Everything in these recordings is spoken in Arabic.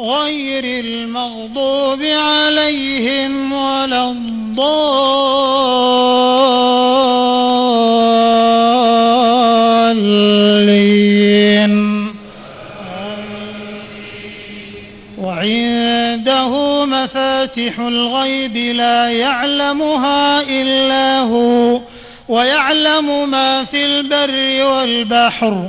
غير المغضوب عليهم ولا الضالين. وعنده مفاتح الغيب لا يعلمها إلا هو ويعلم ما في البر والبحر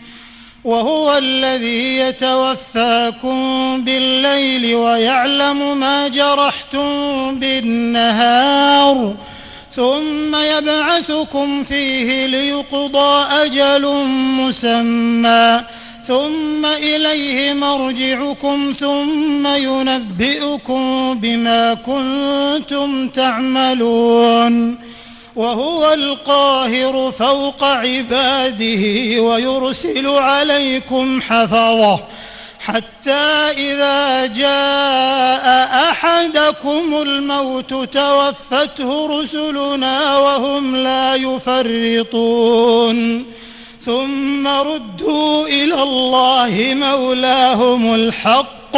وهو الذي يتوفاكم بالليل ويعلم ما جرحتم بالنهار ثم يبعثكم فيه ليقضى أجل مسمى ثم إليه مرجعكم ثم ينبئكم بما كنتم تعملون وهو القاهر فوق عباده ويرسل عليكم حفظه. حتى إذا جاء أحدكم الموت توفته رسلنا وهم لا يفرطون. ثم ردوا إلى الله مولاهم الحق.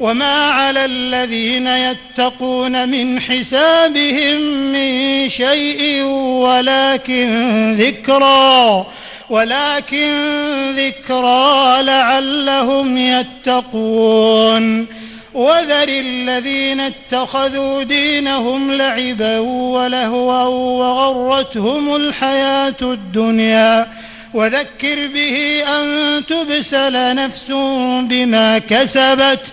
وما على الذين يتقون من حسابهم من شيء ولكن ذكرى ولكن ذكرى لعلهم يتقون. وذر الذين اتخذوا دينهم لعبا ولهوا وغرتهم الحياة الدنيا. وذكر به أن تبسل نفس بما كسبت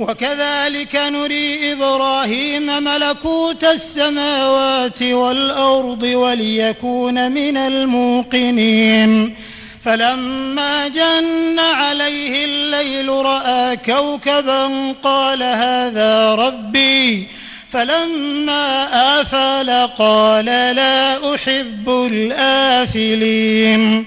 وكذلك نري إبراهيم ملكوت السماوات والأرض وليكون من الموقنين. فلما جن عليه الليل رأى كوكبا قال هذا ربي. فلما آفل قال لا أحب الآفلين.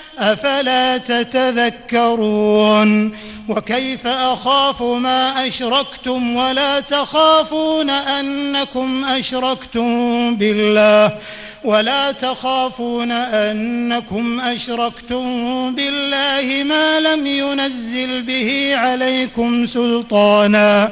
أفلا تتذكرون وكيف أخاف ما أشركتم ولا تخافون أنكم أشركتم بالله ولا تخافون أنكم أشركتم بالله ما لم ينزل به عليكم سلطانا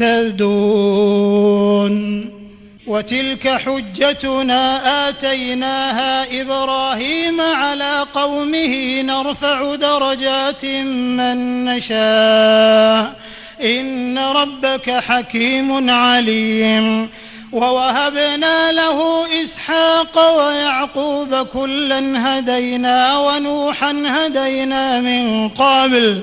مهتدون وتلك حجتنا آتيناها إبراهيم على قومه نرفع درجات من نشاء إن ربك حكيم عليم ووهبنا له إسحاق ويعقوب كلا هدينا ونوحا هدينا من قبل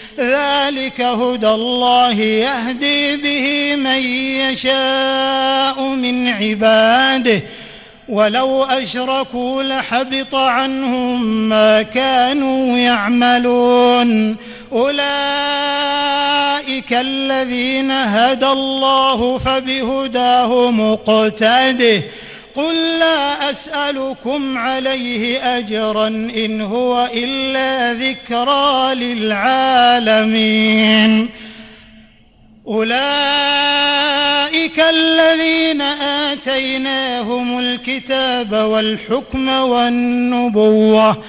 ذلك هدى الله يهدي به من يشاء من عباده. ولو أشركوا لحبط عنهم ما كانوا يعملون. أولئك الذين هدى الله فبهداه مقتده. قل لا أسألكم عليه أجرا إن هو إلا ذكرى للعالمين. أولئك الذين آتيناهم الكتاب والحكم والنبوة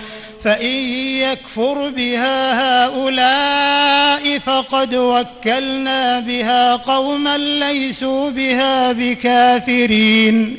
فإن يكفر بها هؤلاء فقد وكلنا بها قوما ليسوا بها بكافرين.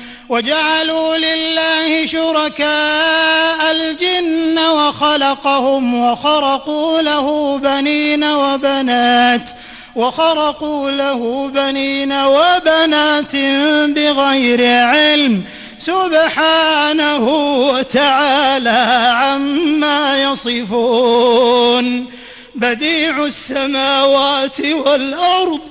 وجعلوا لله شركاء الجن وخلقهم وخرقوا له بنين وبنات وخرقوا له بنين وبنات بغير علم سبحانه وتعالى عما يصفون بديع السماوات والأرض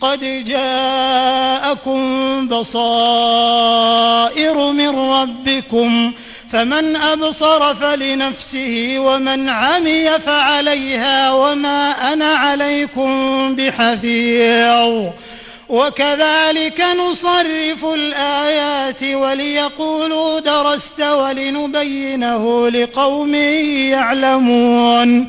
قد جاءكم بصائر من ربكم فمن أبصر فلنفسه ومن عمي فعليها وما أنا عليكم بحفيظ. وكذلك نصرف الآيات وليقولوا درست ولنبينه لقوم يعلمون.